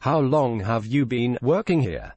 How long have you been working here?